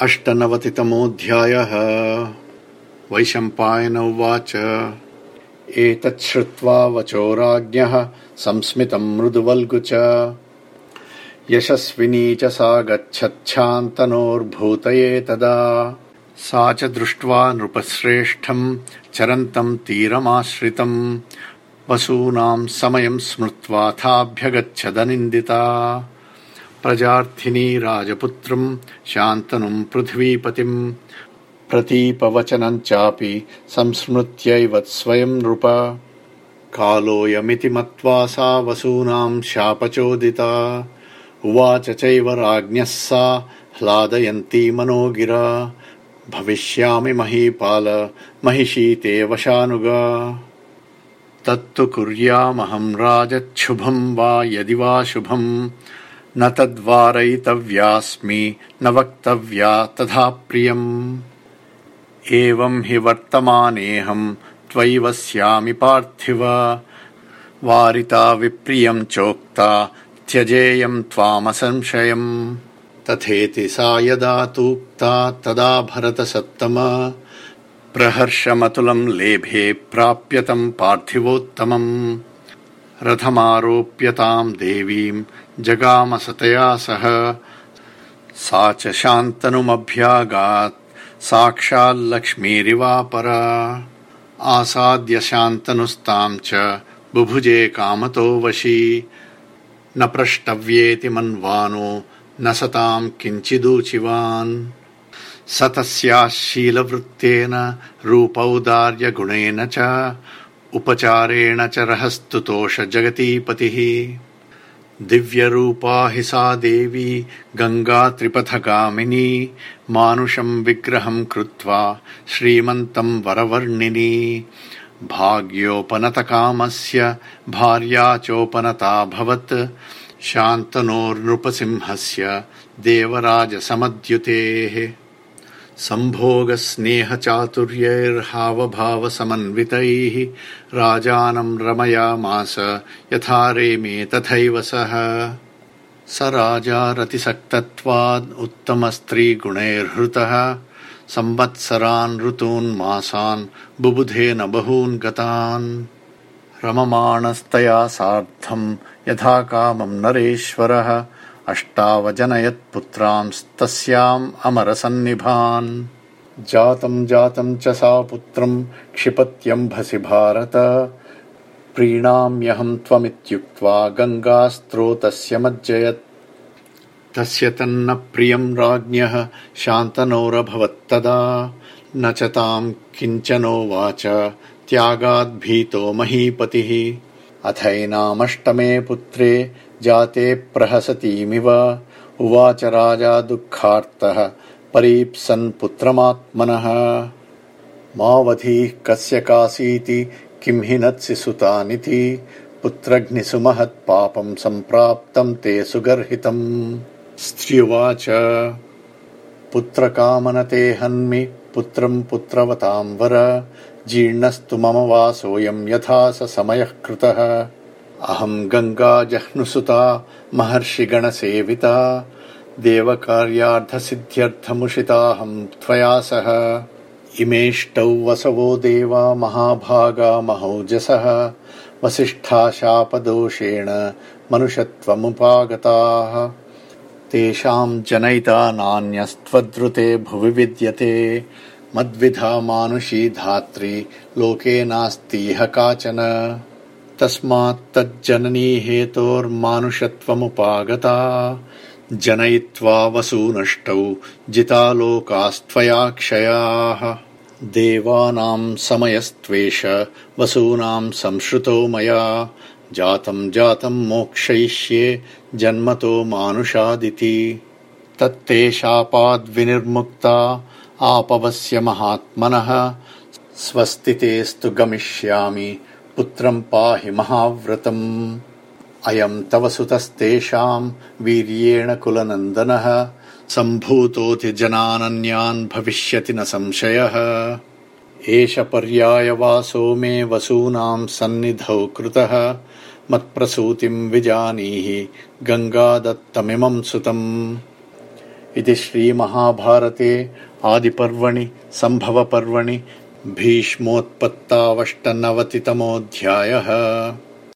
अष्टनवतितमोऽध्यायः। वैशम्पायन उवाच एतत् श्रुत्वा वचो राज्ञः संस्मितम् मृदुवल्गु च। यशस्विनी च सा गच्छच्छान्तनोर्भूतये तदा। सा च दृष्ट्वा नृपश्रेष्ठम् चरन्तम् तीरमाश्रितम्। वसूनाम् समयम् स्मृत्वाथाभ्यगच्छदनिन्दिता प्रजार्थिनी राजपुत्रम् शान्तनुम् पृथ्वीपतिम्। प्रतीपवचनम् चापि संस्मृत्यैव स्वयम् नृप। कालोऽयमिति मत्वा सा वसूनाम् शापचोदिता। उवाच चैव राज्ञः सा ह्लादयन्ती मनोगिरा। भविष्यामि महीपाल महिषी ते वशानुगा। तत्तु कुर्यामहम् राजच्छुभम् वा यदि वा शुभम् न तद्वारयितव्यास्मि न वक्तव्या तथा प्रियम्। एवम् हि वर्तमानेऽहम् त्वयि वस्यामि पार्थिव। वारिता विप्रियम् चोक्ता त्यजेयम् त्वामसंशयम्। तथेति सा यदा तूक्ता तदा भरतसत्तम। प्रहर्षमतुलम् लेभे प्राप्यतम् पार्थिवोत्तमम् रथमारोप्यताम् देवीम् जगामसतया सह। सा च शान्तनुमभ्यागात् साक्षाल्लक्ष्मीरिवापरा आसाद्य शान्तनुस्ताम् च बुभुजे कामतो वशी न प्रष्टव्येति मन्वानो, न सताम् किञ्चिदूचिवान्। स तस्याः शीलवृत्तेन, रूपौदार्यगुणेन च उपचारेण च रहस्तुतोष जगतीपतिः। दिव्यरूपा हि सा देवी गङ्गा त्रिपथगामिनी मानुषम् विग्रहम् कृत्वा श्रीमन्तम् वरवर्णिनी। भाग्योपनतकामस्य भार्या चोपनताभवत् शान्तनोर्नृपसिंहस्य देवराजसमद्युतेः। सम्भोगस्नेहचातुर्यैर्हावभावसमन्वितैः राजानम् रमयामास यथा रेमे तथैव सः। स राजा रतिसक्तत्वाद् उत्तमस्त्रीगुणैर्हृतः। संवत्सरान् ऋतून् मासान् बुबुधेन बहून् गतान्। रममाणस्तया सार्धम् यथा कामम् नरेश्वरः। अष्टावजनयत्पुत्रांस्तस्याम् अमरसन्निभान्। जातम् जातम् च सा पुत्रम् क्षिपत्यम्भसि भारत। प्रीणाम्यहम् त्वमित्युक्त्वा गङ्गास्त्रोतस्य मज्जयत्। तस्य तन्न प्रियम् राज्ञः शान्तनोरभवत्तदा। न च ताम् किञ्चनोवाच त्यागाद्भीतो महीपतिः। अथैनामष्टमे पुत्रे जाते प्रहसतीमिव। उवाच राजा दुःखार्तः परीप्सन् पुत्रमात्मनः। मावधीः कस्य कासीति किम् हि नत्सि सुतानिति। पुत्रघ्निसुमहत्पापम् सम्प्राप्तम् ते सुगर्हितम्। स्त्र्युवाच पुत्रकामनते हन्मि पुत्रम् पुत्रवताम् वर। जीर्णस्तु मम वासोऽयम् यथा स समयः कृतः अहम् गङ्गा जह्नुसुता महर्षिगणसेविता देवकार्यार्थसिद्ध्यर्थमुषिताहम् त्वया सह। इमेष्टौ वसवो देवा महाभागा महौजसः वसिष्ठा शापदोषेण मनुषत्वमुपागताः तेषाम् जनयिता नान्यस्त्वद्रुते भुवि विद्यते। मद्विधा मानुषी धात्री लोके नास्तीह काचन तस्मात्तज्जननी हेतोर्मानुषत्वमुपागता। जनयित्वा वसूनष्टौ जितालोकास्त्वया क्षयाः देवानाम् समयस्त्वेष वसूनाम् संश्रुतो मया। जातम् जातम् मोक्षयिष्ये जन्मतो मानुषादिति। तत्ते शापाद्विनिर्मुक्ता आपवस्य महात्मनः। स्वस्तितेस्तु गमिष्यामि पुत्रम् पाहि महाव्रतम्। अयम् तव सुतस्तेषाम् वीर्येण कुलनन्दनः। सम्भूतोऽति जनानन्यान् भविष्यति न संशयः। एष पर्यायवासो मे वसूनाम् सन्निधौ कृतः। मत्प्रसूतिम् विजानीहि गङ्गादत्तमिमम् सुतम्। इति श्रीमहाभारते आदिपर्वणि सम्भवपर्वणि भीष्मोत्पत्तावष्टनवतितमोऽध्यायः